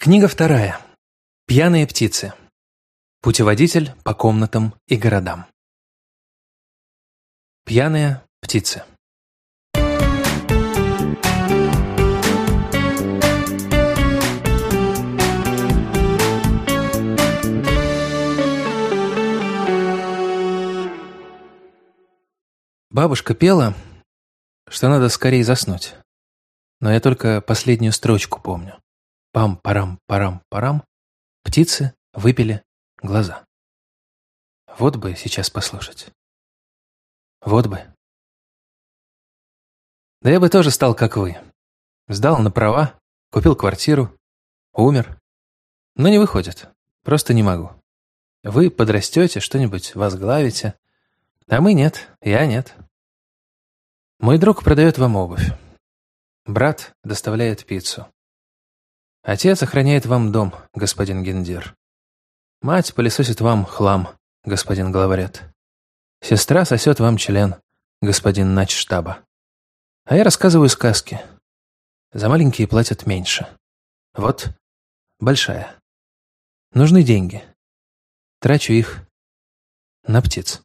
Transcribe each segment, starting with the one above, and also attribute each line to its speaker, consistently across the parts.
Speaker 1: Книга вторая. Пьяные птицы. Путеводитель по комнатам и городам. Пьяные птицы. Бабушка пела, что надо скорее заснуть. Но я только последнюю строчку помню. Пам-парам-парам-парам. Птицы выпили глаза. Вот бы сейчас послушать. Вот бы. Да я бы тоже стал, как вы. Сдал на права, купил квартиру, умер. Но не выходит. Просто не могу. Вы подрастете, что-нибудь возглавите. А мы нет, я нет. Мой друг продает вам обувь. Брат доставляет пиццу. Отец охраняет вам дом, господин Гендир. Мать пылесосит вам хлам, господин главарет. Сестра сосет вам член, господин начштаба. А я рассказываю сказки. За маленькие платят меньше. Вот большая. Нужны деньги. Трачу их на птиц.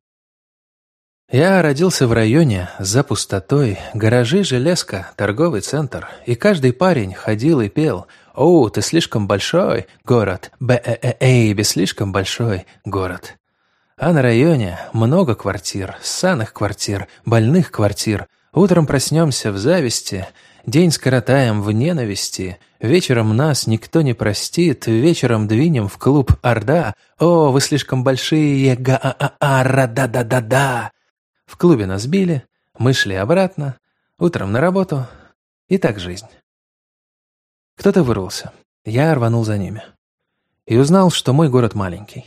Speaker 1: Я родился в районе за пустотой, гаражи, железка, торговый центр, и каждый парень ходил и пел «О, ты слишком большой город, Б-э-э-эйби, слишком большой город». А на районе много квартир, ссаных квартир, больных квартир. Утром проснемся в зависти, день скоротаем в ненависти, вечером нас никто не простит, вечером двинем в клуб «Орда». «О, вы слишком большие, га-а-а-ра-да-да-да-да». В клубе нас били, мы шли обратно, утром на работу, и так жизнь. Кто-то вырвался, я рванул за ними. И узнал, что мой город маленький,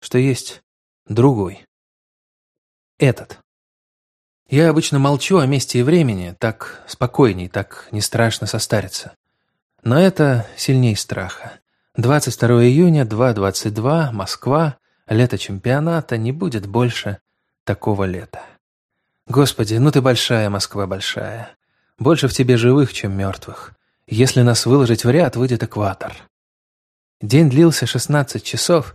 Speaker 1: что есть другой. Этот. Я обычно молчу о месте и времени, так спокойней, так не страшно состариться. Но это сильней страха. 22 июня, 2.22, Москва, лето чемпионата, не будет больше такого лета. Господи, ну ты большая, Москва большая. Больше в тебе живых, чем мертвых. Если нас выложить в ряд, выйдет экватор. День длился 16 часов.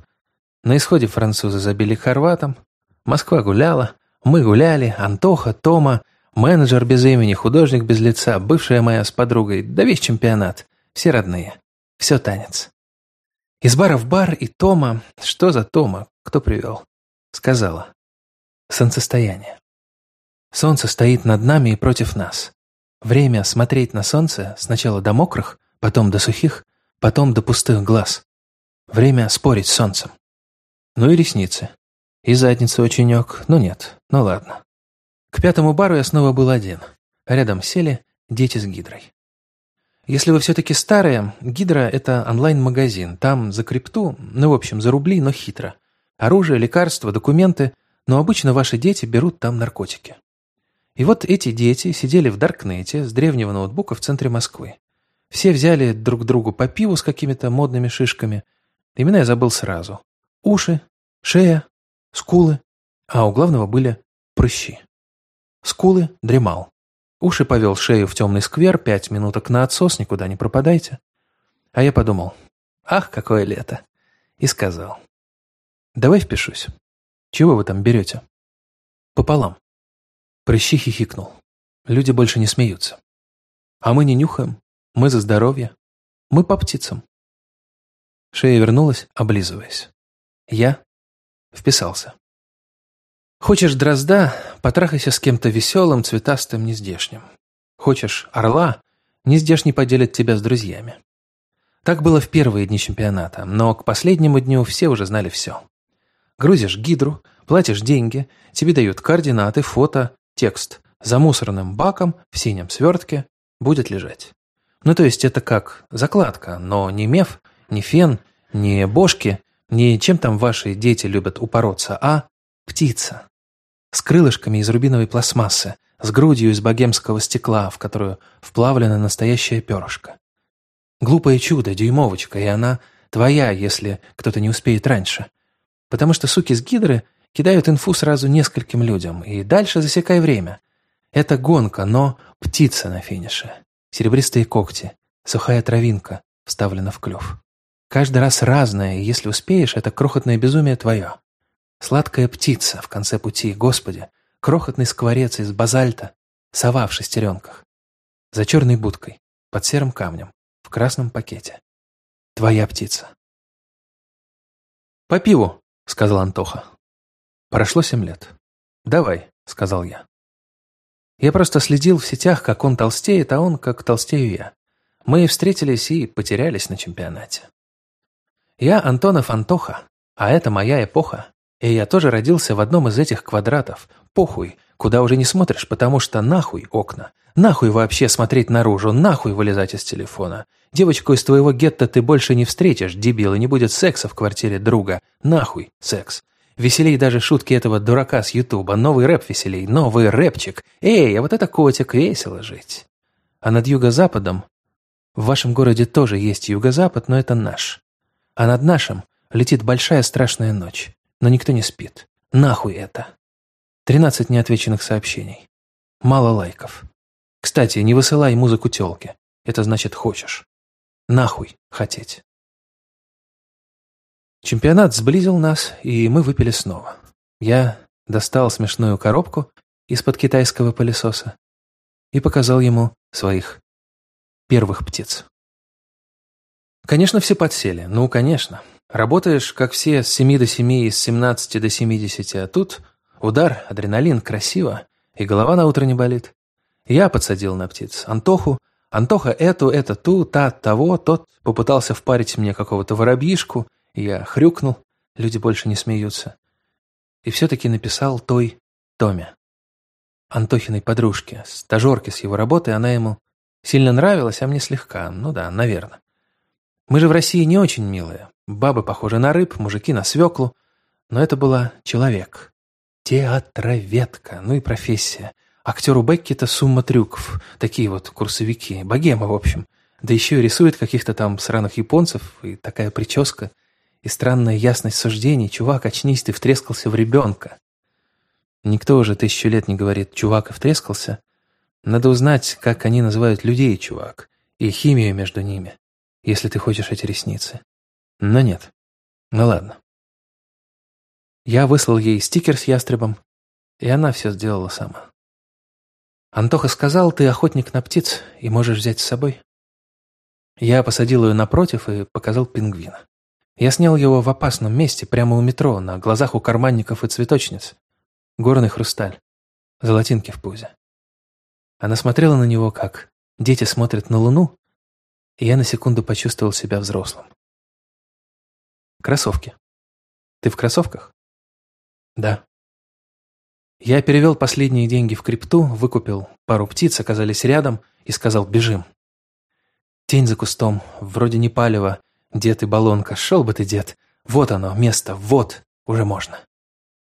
Speaker 1: На исходе французы забили хорватам. Москва гуляла, мы гуляли, Антоха, Тома, менеджер без имени, художник без лица, бывшая моя с подругой, да весь чемпионат. Все родные. Все танец. Из бара в бар и Тома... Что за Тома? Кто привел? Сказала. Солнцестояние. Солнце стоит над нами и против нас. Время смотреть на солнце сначала до мокрых, потом до сухих, потом до пустых глаз. Время спорить с солнцем. Ну и ресницы. И задница ученек, ну нет, ну ладно. К пятому бару я снова был один. Рядом сели дети с гидрой. Если вы все-таки старые, гидра – это онлайн-магазин. Там за крипту, ну в общем, за рубли, но хитро. Оружие, лекарства, документы, но обычно ваши дети берут там наркотики. И вот эти дети сидели в Даркнете с древнего ноутбука в центре Москвы. Все взяли друг другу по пиву с какими-то модными шишками. Имена я забыл сразу. Уши, шея, скулы. А у главного были прыщи. Скулы дремал. Уши повел шею в темный сквер, пять минуток на отсос, никуда не пропадайте. А я подумал, ах, какое лето. И сказал, давай впишусь. Чего вы там берете? Пополам. Прыщи хихикнул. Люди больше не смеются. А мы не нюхаем. Мы за здоровье. Мы по птицам. Шея вернулась, облизываясь. Я вписался. Хочешь дрозда, потрахайся с кем-то веселым, цветастым, нездешним. Хочешь орла, нездешний поделит тебя с друзьями. Так было в первые дни чемпионата, но к последнему дню все уже знали все. Грузишь гидру, платишь деньги, тебе дают координаты, фото, Текст «За мусорным баком в синем свертке будет лежать». Ну, то есть это как закладка, но не меф, не фен, не бошки, не чем там ваши дети любят упороться, а птица. С крылышками из рубиновой пластмассы, с грудью из богемского стекла, в которую вплавлено настоящее перышко. Глупое чудо, дюймовочка, и она твоя, если кто-то не успеет раньше. Потому что суки с гидры Кидают инфу сразу нескольким людям, и дальше засекай время. Это гонка, но птица на финише. Серебристые когти, сухая травинка, вставлено в клюв. Каждый раз разное, и если успеешь, это крохотное безумие твое. Сладкая птица в конце пути, Господи, крохотный скворец из базальта, сова в шестеренках. За черной будкой, под серым камнем, в красном пакете. Твоя птица. «По пиву», — сказал Антоха. Прошло семь лет. «Давай», — сказал я. Я просто следил в сетях, как он толстеет, а он, как толстею я. Мы встретились и потерялись на чемпионате. Я Антонов Антоха, а это моя эпоха. И я тоже родился в одном из этих квадратов. Похуй, куда уже не смотришь, потому что нахуй окна. Нахуй вообще смотреть наружу, нахуй вылезать из телефона. Девочку из твоего гетто ты больше не встретишь, дебил, и не будет секса в квартире друга. Нахуй секс. Веселей даже шутки этого дурака с Ютуба. Новый рэп веселей, новый рэпчик. Эй, а вот это котик, весело жить. А над юго-западом... В вашем городе тоже есть юго-запад, но это наш. А над нашим летит большая страшная ночь. Но никто не спит. Нахуй это. Тринадцать неотвеченных сообщений. Мало лайков. Кстати, не высылай музыку тёлке. Это значит хочешь. Нахуй хотеть. Чемпионат сблизил нас, и мы выпили снова. Я достал смешную коробку из-под китайского пылесоса и показал ему своих первых птиц. Конечно, все подсели. Ну, конечно. Работаешь, как все, с 7 до 7 и с 17 до 70, а тут удар, адреналин, красиво, и голова на утро не болит. Я подсадил на птиц Антоху. Антоха эту, это ту, та, того, тот попытался впарить мне какого-то воробьишку. Я хрюкнул, люди больше не смеются. И все-таки написал той Томе. Антохиной подружке, стажерке с его работы, она ему сильно нравилась, а мне слегка, ну да, наверное. Мы же в России не очень милые. Бабы похожи на рыб, мужики на свеклу. Но это была человек. Театроведка, ну и профессия. Актеру Бекки-то сумма трюков. Такие вот курсовики. Богема, в общем. Да еще и рисует каких-то там сраных японцев. И такая прическа. И странная ясность суждений. Чувак, очнись, ты втрескался в ребенка. Никто уже тысячу лет не говорит «чувак и втрескался». Надо узнать, как они называют людей, чувак. И химию между ними если ты хочешь эти ресницы. Но нет. Ну ладно. Я выслал ей стикер с ястребом, и она все сделала сама. Антоха сказал, ты охотник на птиц и можешь взять с собой. Я посадил ее напротив и показал пингвина. Я снял его в опасном месте, прямо у метро, на глазах у карманников и цветочниц. Горный хрусталь. Золотинки в пузе. Она смотрела на него, как дети смотрят на луну, и я на секунду почувствовал себя взрослым. Кроссовки. Ты в кроссовках? Да. Я перевел последние деньги в крипту, выкупил пару птиц, оказались рядом и сказал «бежим». Тень за кустом, вроде не палево, дед и баллонка, шел бы ты, дед. Вот оно, место, вот, уже можно.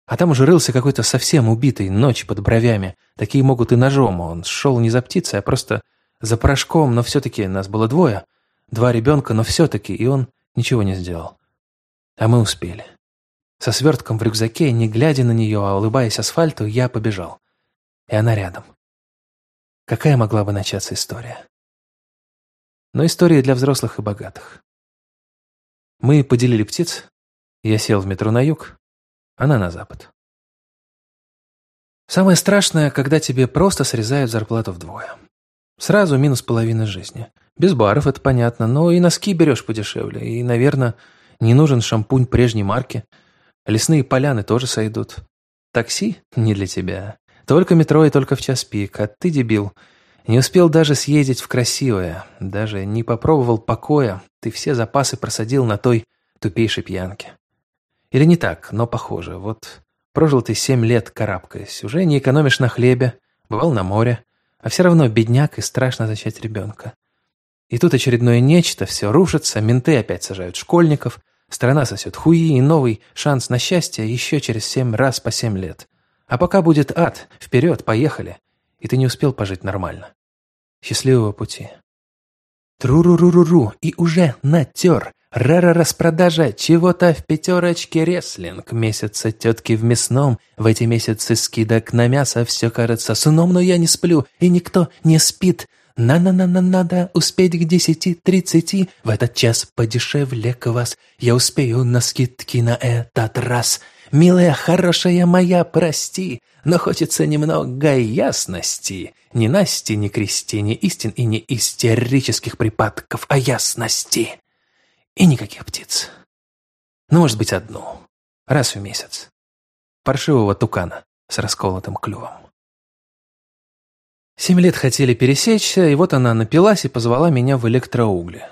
Speaker 1: А там уже рылся какой-то совсем убитый, ночь под бровями. Такие могут и ножом, он шел не за птицей, а просто за порошком, но все-таки нас было двое. Два ребенка, но все-таки, и он ничего не сделал. А мы успели. Со свертком в рюкзаке, не глядя на нее, а улыбаясь асфальту, я побежал. И она рядом. Какая могла бы начаться история? Но история для взрослых и богатых. Мы поделили птиц. Я сел в метро на юг, она на запад. Самое страшное, когда тебе просто срезают зарплату вдвое. Сразу минус половина жизни. Без баров, это понятно, но и носки берешь подешевле. И, наверное, не нужен шампунь прежней марки. Лесные поляны тоже сойдут. Такси не для тебя. Только метро и только в час пик. А ты, дебил, не успел даже съездить в красивое. Даже не попробовал покоя. Ты все запасы просадил на той тупейшей пьянке. Или не так, но похоже. Вот прожил ты семь лет карабкаясь. Уже не экономишь на хлебе. Бывал на море. А все равно бедняк и страшно зачать ребенка. И тут очередное нечто, все рушится, менты опять сажают школьников, страна сосет хуи и новый шанс на счастье еще через семь раз по семь лет. А пока будет ад, вперед, поехали. И ты не успел пожить нормально. Счастливого пути. Тру-ру-ру-ру-ру, и уже натер. Рара-распродажа чего-то в пятерочке реслинг. Месяца тетки в мясном. В эти месяцы скидок на мясо все кажется сном, но я не сплю, и никто не спит. На-на-на-на надо успеть к десяти тридцати, в этот час подешевле квас, я успею на скидки на этот раз. Милая, хорошая моя, прости, но хочется немного ясности. Не Насти, не Кристи, не истин и не истерических припадков, а ясности. И никаких птиц. Ну, может быть, одну. Раз в месяц. Паршивого тукана с расколотым клювом. Семь лет хотели пересечься, и вот она напилась и позвала меня в электроугли.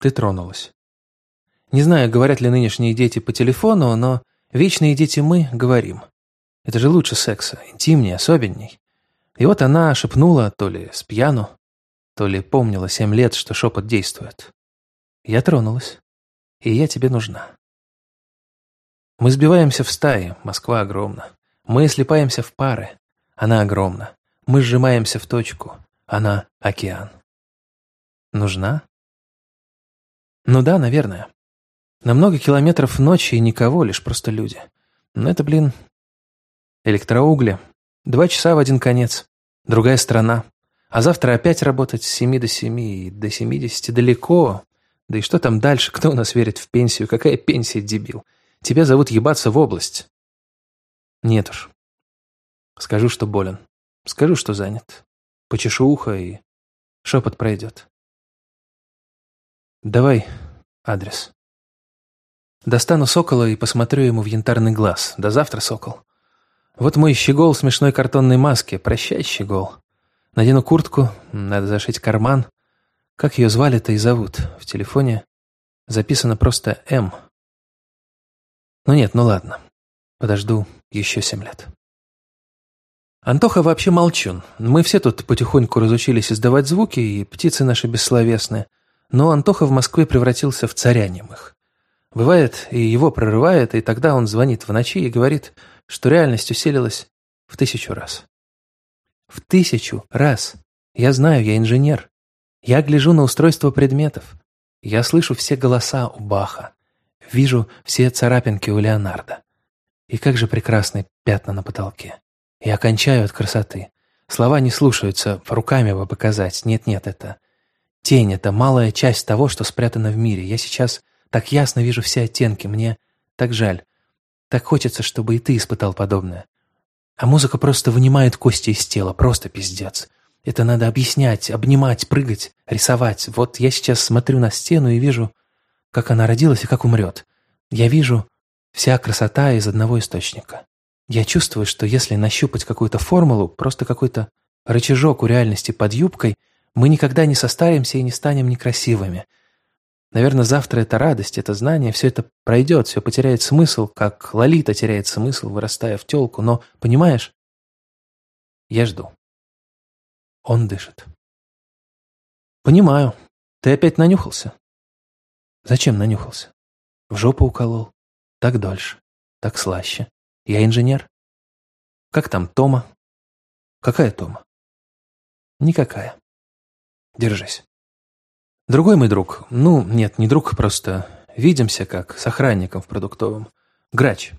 Speaker 1: Ты тронулась. Не знаю, говорят ли нынешние дети по телефону, но вечные дети мы говорим. Это же лучше секса, интимнее, особенней. И вот она шепнула, то ли с пьяну, то ли помнила семь лет, что шепот действует. Я тронулась, и я тебе нужна. Мы сбиваемся в стаи, Москва огромна. Мы слепаемся в пары, она огромна. Мы сжимаемся в точку, она океан. Нужна? Ну да, наверное. На много километров ночи и никого, лишь просто люди. Но это, блин, электроугли. Два часа в один конец. Другая страна. А завтра опять работать с семи до семи и до семидесяти далеко. Да и что там дальше? Кто у нас верит в пенсию? Какая пенсия, дебил? Тебя зовут ебаться в область. Нет уж. Скажу, что болен. Скажу, что занят. Почешу ухо, и шепот пройдет. Давай адрес. Достану сокола и посмотрю ему в янтарный глаз. До завтра, сокол. Вот мой щегол в смешной картонной маске. Прощай, щегол. Надену куртку, надо зашить карман. Как ее звали-то и зовут? В телефоне записано просто «М». Ну нет, ну ладно. Подожду еще семь лет. Антоха вообще молчун. Мы все тут потихоньку разучились издавать звуки, и птицы наши бессловесные. Но Антоха в Москве превратился в царя немых. Бывает, и его прорывает, и тогда он звонит в ночи и говорит, что реальность усилилась в тысячу раз. В тысячу раз. Я знаю, я инженер. Я гляжу на устройство предметов. Я слышу все голоса у Баха. Вижу все царапинки у Леонардо. И как же прекрасны пятна на потолке. Я кончаю от красоты. Слова не слушаются, руками бы показать. Нет-нет, это... Тень — это малая часть того, что спрятано в мире. Я сейчас так ясно вижу все оттенки. Мне так жаль. Так хочется, чтобы и ты испытал подобное. А музыка просто вынимает кости из тела, просто пиздец. Это надо объяснять, обнимать, прыгать, рисовать. Вот я сейчас смотрю на стену и вижу, как она родилась и как умрет. Я вижу вся красота из одного источника. Я чувствую, что если нащупать какую-то формулу, просто какой-то рычажок у реальности под юбкой, мы никогда не состаримся и не станем некрасивыми. Наверное, завтра это радость, это знание, все это пройдет, все потеряет смысл, как Лолита теряет смысл, вырастая в телку. Но, понимаешь, я жду. Он дышит. Понимаю. Ты опять нанюхался? Зачем нанюхался? В жопу уколол. Так дольше. Так слаще. Я инженер. Как там Тома? Какая Тома? Никакая. Держись. Другой мой друг, ну, нет, не друг, просто видимся как с охранником в продуктовом. Грач.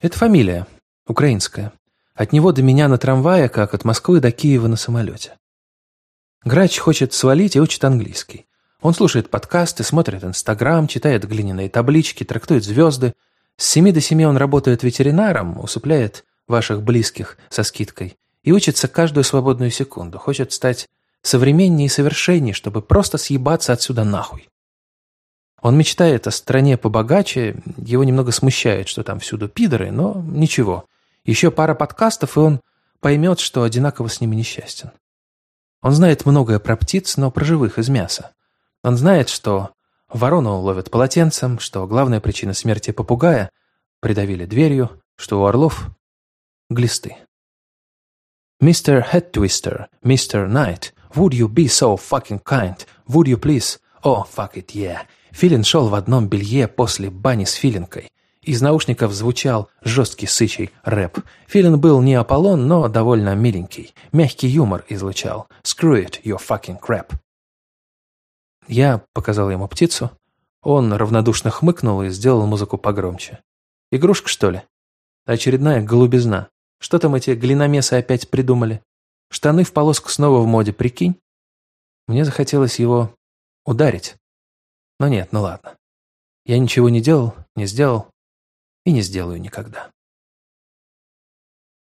Speaker 1: Это фамилия, украинская. От него до меня на трамвае, как от Москвы до Киева на самолете. Грач хочет свалить и учит английский. Он слушает подкасты, смотрит Инстаграм, читает глиняные таблички, трактует звезды. С семи до семи он работает ветеринаром, усыпляет ваших близких со скидкой и учится каждую свободную секунду. Хочет стать современнее и совершеннее, чтобы просто съебаться отсюда нахуй. Он мечтает о стране побогаче, его немного смущает, что там всюду пидоры, но ничего. Еще пара подкастов, и он поймет, что одинаково с ними несчастен. Он знает многое про птиц, но про живых из мяса. Он знает, что ворону ловят полотенцем, что главная причина смерти попугая придавили дверью, что у орлов – глисты. «Мистер Headtwister, мистер Найт, Would you be so fucking kind? Would you please? Oh, fuck it, yeah. Филин шел в одном белье после бани с Филинкой. Из наушников звучал жесткий сычий рэп. Филин был не Аполлон, но довольно миленький. Мягкий юмор излучал. Screw it, you fucking crap. Я показал ему птицу. Он равнодушно хмыкнул и сделал музыку погромче. «Игрушка, что ли?» «Очередная голубизна. Что там эти глиномесы опять придумали?» Штаны в полоску снова в моде, прикинь? Мне захотелось его ударить. Но нет, ну ладно. Я ничего не делал, не сделал и не сделаю никогда.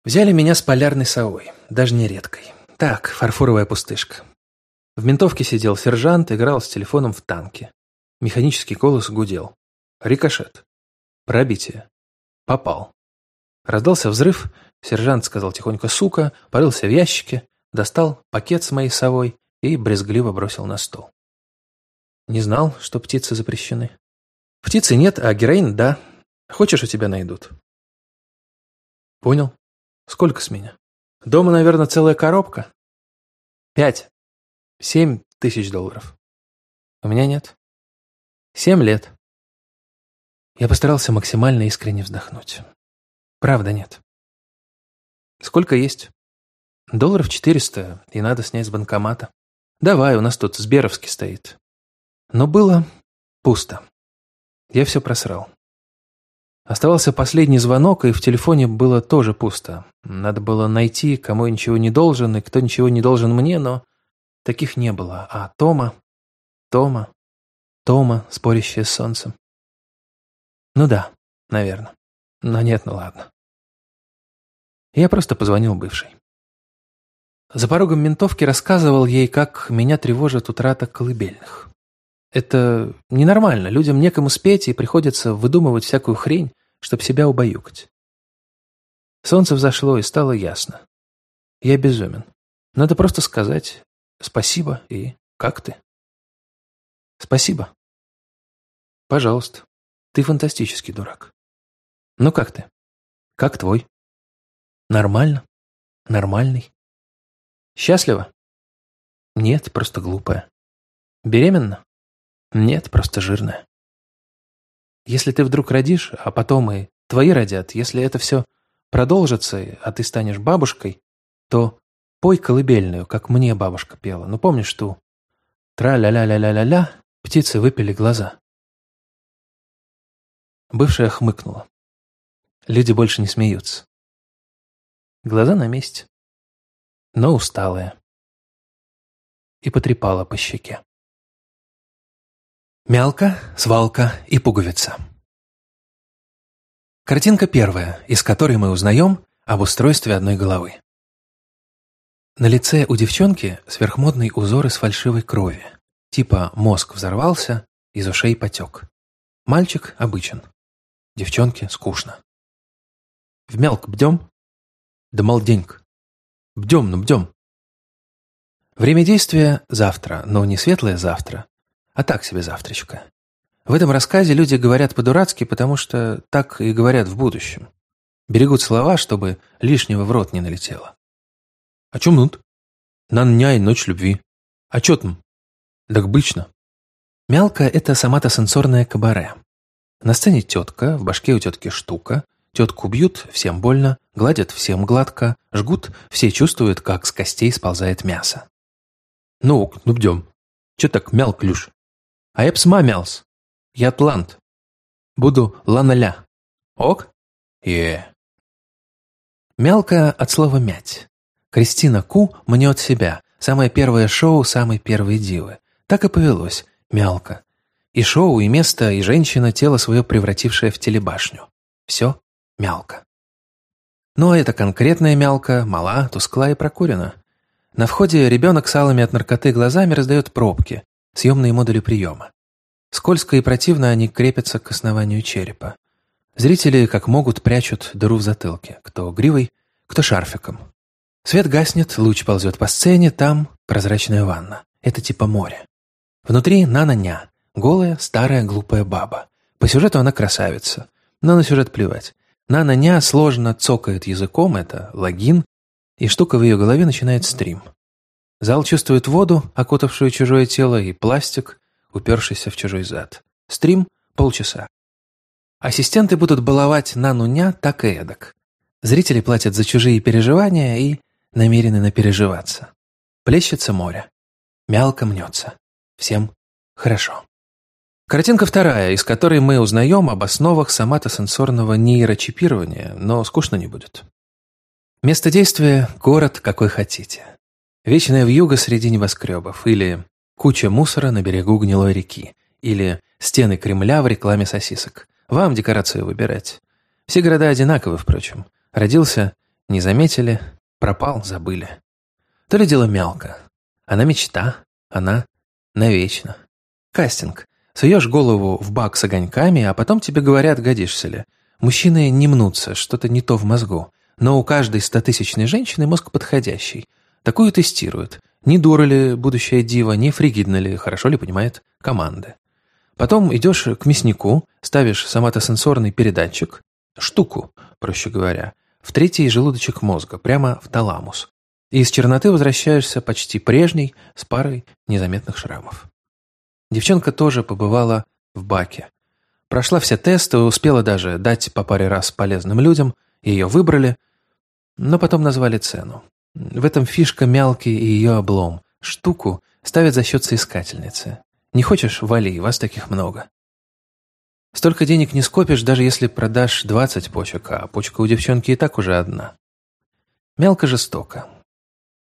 Speaker 1: Взяли меня с полярной совой, даже не редкой. Так, фарфоровая пустышка. В ментовке сидел сержант, играл с телефоном в танке. Механический голос гудел. Рикошет. Пробитие. Попал. Раздался взрыв, сержант сказал тихонько «сука», порылся в ящике, достал пакет с моей совой и брезгливо бросил на стол. Не знал, что птицы запрещены. Птицы нет, а героин – да. Хочешь, у тебя найдут. Понял. Сколько с меня? Дома, наверное, целая коробка. Пять. Семь тысяч долларов. У меня нет. Семь лет. Я постарался максимально искренне вздохнуть. Правда нет. Сколько есть? Долларов четыреста, и надо снять с банкомата. Давай, у нас тут Сберовский стоит. Но было пусто. Я все просрал. Оставался последний звонок, и в телефоне было тоже пусто. Надо было найти, кому я ничего не должен, и кто ничего не должен мне, но таких не было. А Тома... Тома... Тома, спорящая с солнцем. Ну да, наверное. Но нет, ну ладно. Я просто позвонил бывшей. За порогом ментовки рассказывал ей, как меня тревожит утрата колыбельных. Это ненормально, людям некому спеть и приходится выдумывать всякую хрень, чтобы себя убаюкать. Солнце взошло и стало ясно. Я безумен. Надо просто сказать спасибо и как ты? Спасибо. Пожалуйста. Ты фантастический дурак. Ну как ты? Как твой? Нормально? Нормальный? Счастлива? Нет, просто глупая. Беременна? Нет, просто жирная. Если ты вдруг родишь, а потом и твои родят, если это все продолжится, а ты станешь бабушкой, то пой колыбельную, как мне бабушка пела. Ну помнишь ту? Тра-ля-ля-ля-ля-ля-ля, птицы выпили глаза. Бывшая хмыкнула. Люди больше не смеются. Глаза на месте но усталая. И потрепала по щеке. Мялка, свалка и пуговица. Картинка первая, из которой мы узнаем об устройстве одной головы. На лице у девчонки сверхмодный узор из фальшивой крови. Типа мозг взорвался, из ушей потек. Мальчик обычен. Девчонке скучно. В мелк бдем? Да молденьк. Бдем, ну бдем. Время действия завтра, но не светлое завтра, а так себе завтрачка. В этом рассказе люди говорят по-дурацки, потому что так и говорят в будущем. Берегут слова, чтобы лишнего в рот не налетело. «О чем нут?» «Нан няй ночь любви». «А чё там?» «Так бычно». Мялка – это сама-то сенсорная кабаре. На сцене тетка, в башке у тетки штука – Тетку бьют, всем больно, гладят всем гладко, жгут, все чувствуют, как с костей сползает мясо. Ну ок, ну бдем. Че так мял клюш? А я б мялс. Я атлант. Буду ланаля. Ок? Е. Мялка от слова «мять». Кристина Ку мнет себя. Самое первое шоу самой первой дивы. Так и повелось. Мялка. И шоу, и место, и женщина, тело свое превратившее в телебашню. Все мялка. Но эта конкретная мялка мала, тускла и прокурена. На входе ребенок с алыми от наркоты глазами раздает пробки, съемные модули приема. Скользко и противно они крепятся к основанию черепа. Зрители, как могут, прячут дыру в затылке. Кто гривой, кто шарфиком. Свет гаснет, луч ползет по сцене, там прозрачная ванна. Это типа море. Внутри Нана-ня, голая, старая, глупая баба. По сюжету она красавица, но на сюжет плевать. Нана-ня сложно цокает языком, это логин, и штука в ее голове начинает стрим. Зал чувствует воду, окутавшую чужое тело, и пластик, упершийся в чужой зад. Стрим – полчаса. Ассистенты будут баловать Нану-ня так и эдак. Зрители платят за чужие переживания и намерены напереживаться. Плещется море. Мялко мнется. Всем хорошо. Картинка вторая, из которой мы узнаем об основах соматосенсорного нейрочипирования, но скучно не будет. Место действия – город какой хотите. Вечная вьюга среди небоскребов, или куча мусора на берегу гнилой реки, или стены Кремля в рекламе сосисок. Вам декорацию выбирать. Все города одинаковы, впрочем. Родился, не заметили, пропал, забыли. То ли дело мялко. Она мечта, она навечно. Кастинг. Суешь голову в бак с огоньками, а потом тебе говорят, годишься ли. Мужчины не мнутся, что-то не то в мозгу. Но у каждой стотысячной женщины мозг подходящий. Такую тестируют. Не дура ли будущая дива, не фригидна ли, хорошо ли понимает команды. Потом идешь к мяснику, ставишь соматосенсорный передатчик, штуку, проще говоря, в третий желудочек мозга, прямо в таламус. И из черноты возвращаешься почти прежней, с парой незаметных шрамов. Девчонка тоже побывала в баке. Прошла все тесты, успела даже дать по паре раз полезным людям, ее выбрали, но потом назвали цену. В этом фишка Мялки и ее облом. Штуку ставят за счет соискательницы. Не хочешь – вали, вас таких много. Столько денег не скопишь, даже если продашь 20 почек, а почка у девчонки и так уже одна. Мелко жестоко.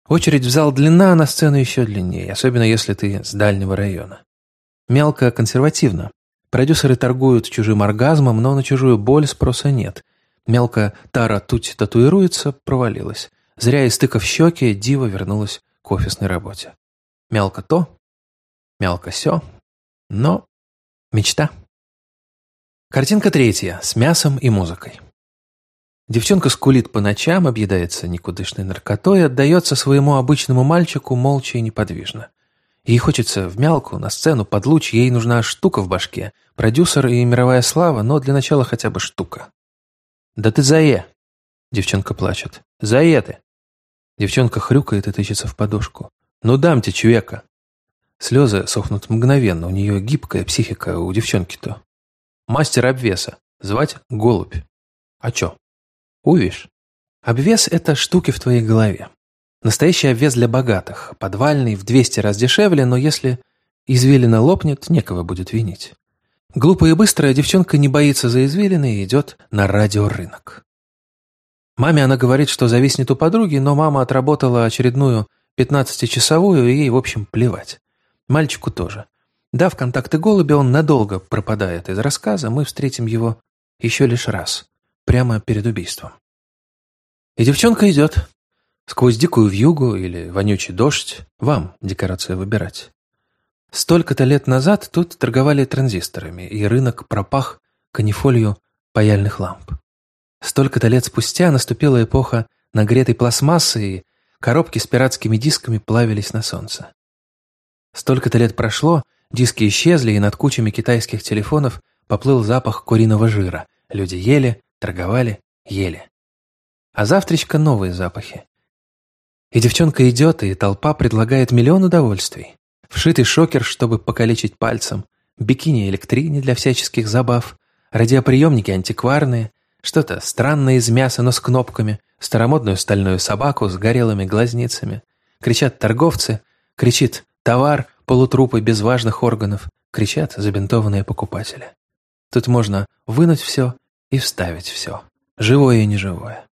Speaker 1: Очередь в зал длинна, а на сцену еще длиннее, особенно если ты с дальнего района. Мелко консервативно. Продюсеры торгуют чужим оргазмом, но на чужую боль спроса нет. Мелко Тара тут татуируется, провалилась. Зря из стыка в щеки Дива вернулась к офисной работе. Мелко то, мелко все, но мечта. Картинка третья, с мясом и музыкой. Девчонка скулит по ночам, объедается никудышной наркотой, отдается своему обычному мальчику молча и неподвижно. Ей хочется в мялку, на сцену, под луч, ей нужна штука в башке, продюсер и мировая слава, но для начала хотя бы штука. «Да ты зае!» Девчонка плачет. «Зае ты!» Девчонка хрюкает и тычется в подушку. «Ну дамте, чувека!» Слезы сохнут мгновенно, у нее гибкая психика, у девчонки-то. Мастер обвеса. Звать Голубь. А чё? Увишь? Обвес – это штуки в твоей голове. Настоящий обвес для богатых. Подвальный в 200 раз дешевле, но если извилина лопнет, некого будет винить. Глупая и быстрая девчонка не боится за извилины и идет на радиорынок. Маме она говорит, что зависнет у подруги, но мама отработала очередную 15-часовую, и ей, в общем, плевать. Мальчику тоже. Дав контакты голубя, он надолго пропадает из рассказа, мы встретим его еще лишь раз, прямо перед убийством. И девчонка идет. Сквозь дикую вьюгу или вонючий дождь, вам декорацию выбирать. Столько-то лет назад тут торговали транзисторами, и рынок пропах канифолью паяльных ламп. Столько-то лет спустя наступила эпоха нагретой пластмассы, и коробки с пиратскими дисками плавились на солнце. Столько-то лет прошло, Диски исчезли, и над кучами китайских телефонов поплыл запах куриного жира. Люди ели, торговали, ели. А завтрачка новые запахи. И девчонка идет, и толпа предлагает миллион удовольствий. Вшитый шокер, чтобы покалечить пальцем, бикини-электрини для всяческих забав, радиоприемники антикварные, что-то странное из мяса, но с кнопками, старомодную стальную собаку с горелыми глазницами. Кричат торговцы, кричит товар, полутрупы без важных органов, кричат забинтованные покупатели. Тут можно вынуть все и вставить все, живое и неживое.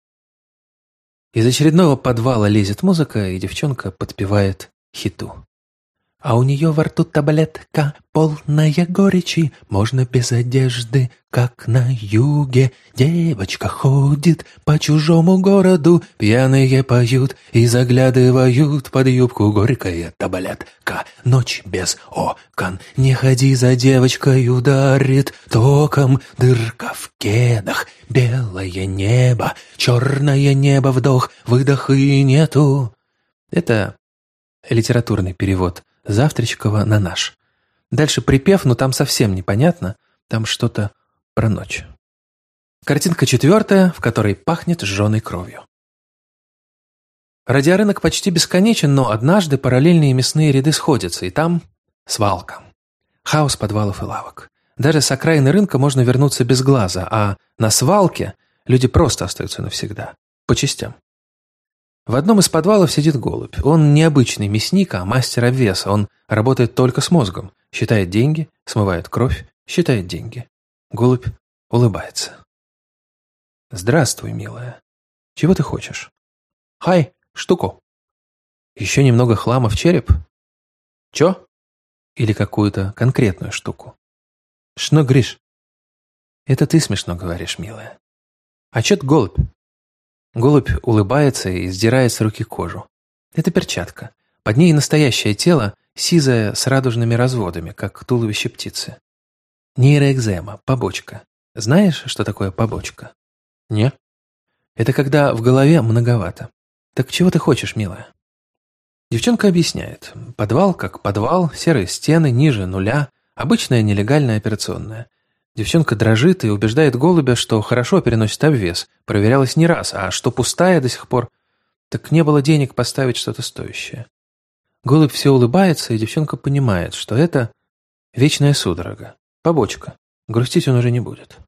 Speaker 1: Из очередного подвала лезет музыка, и девчонка подпевает хиту. А у нее во рту таблетка, полная горечи, Можно без одежды, как на юге. Девочка ходит по чужому городу, Пьяные поют и заглядывают Под юбку горькая таблетка. Ночь без окон, не ходи за девочкой, Ударит током дырка в кедах. Белое небо, черное небо, вдох, выдох и нету. Это литературный перевод Завтрачкова на наш. Дальше припев, но там совсем непонятно, там что-то про ночь. Картинка четвертая, в которой пахнет сжженной кровью. Радиорынок почти бесконечен, но однажды параллельные мясные ряды сходятся, и там свалка. Хаос подвалов и лавок. Даже с окраины рынка можно вернуться без глаза, а на свалке люди просто остаются навсегда, по частям. В одном из подвалов сидит голубь. Он не обычный мясник, а мастер обвеса. Он работает только с мозгом. Считает деньги, смывает кровь, считает деньги. Голубь улыбается. «Здравствуй, милая. Чего ты хочешь?» «Хай, штуку». Еще немного хлама в череп? Чё? Или какую-то конкретную штуку? Шно, Гриш? Это ты смешно говоришь, милая. А чё ты голубь? Голубь улыбается и сдирает с руки кожу. Это перчатка. Под ней настоящее тело, сизое с радужными разводами, как туловище птицы. Нейроэкзема, побочка. Знаешь, что такое побочка? Не. Это когда в голове многовато. Так чего ты хочешь, милая? Девчонка объясняет. Подвал как подвал, серые стены, ниже нуля, обычная нелегальная операционная. Девчонка дрожит и убеждает голубя, что хорошо переносит обвес, проверялась не раз, а что пустая до сих пор. Так не было денег поставить что-то стоящее. Голубь все улыбается, и девчонка понимает, что это вечная судорога, побочка. Грустить он уже не будет.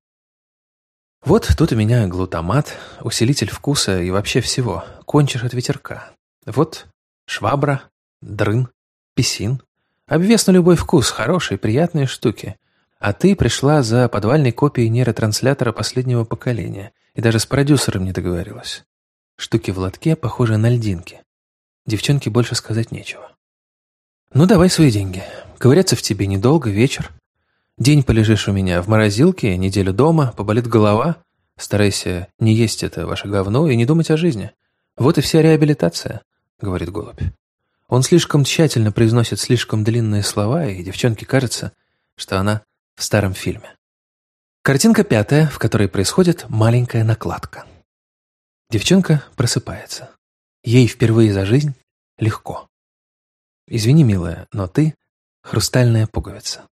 Speaker 1: Вот тут у меня глутамат, усилитель вкуса и вообще всего. Кончишь от ветерка. Вот швабра, дрын, писин. Обвес на любой вкус, хорошие, приятные штуки. А ты пришла за подвальной копией нейротранслятора последнего поколения и даже с продюсером не договорилась. Штуки в лотке похожи на льдинки. Девчонке больше сказать нечего. Ну, давай свои деньги. Ковыряться в тебе недолго, вечер. День полежишь у меня в морозилке, неделю дома, поболит голова. Старайся не есть это ваше говно и не думать о жизни. Вот и вся реабилитация, говорит голубь. Он слишком тщательно произносит слишком длинные слова, и девчонке кажется, что она в старом фильме. Картинка пятая, в которой происходит маленькая накладка. Девчонка просыпается. Ей впервые за жизнь легко. Извини, милая, но ты — хрустальная пуговица.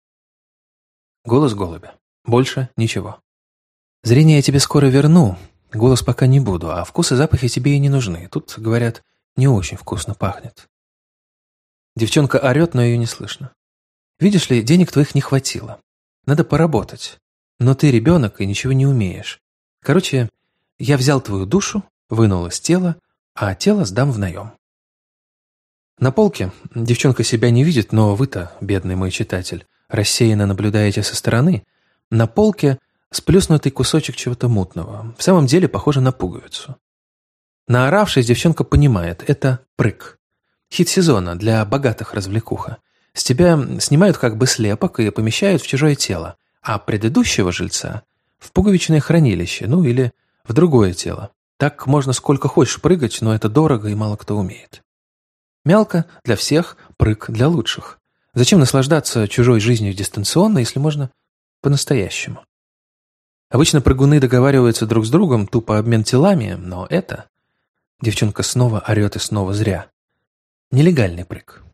Speaker 1: Голос голубя. Больше ничего. Зрение я тебе скоро верну. Голос пока не буду, а вкус и запахи тебе и не нужны. Тут, говорят, не очень вкусно пахнет. Девчонка орет, но ее не слышно. Видишь ли, денег твоих не хватило. Надо поработать. Но ты ребенок и ничего не умеешь. Короче, я взял твою душу, вынул из тела, а тело сдам в наем. На полке девчонка себя не видит, но вы-то, бедный мой читатель, рассеянно наблюдаете со стороны, на полке сплюснутый кусочек чего-то мутного. В самом деле похоже на пуговицу. Наоравшись, девчонка понимает, это прыг. Хит сезона для богатых развлекуха. С тебя снимают как бы слепок и помещают в чужое тело, а предыдущего жильца – в пуговичное хранилище, ну или в другое тело. Так можно сколько хочешь прыгать, но это дорого и мало кто умеет. Мялко для всех, прыг для лучших. Зачем наслаждаться чужой жизнью дистанционно, если можно по-настоящему? Обычно прыгуны договариваются друг с другом, тупо обмен телами, но это... Девчонка снова орет и снова зря. Нелегальный прыг.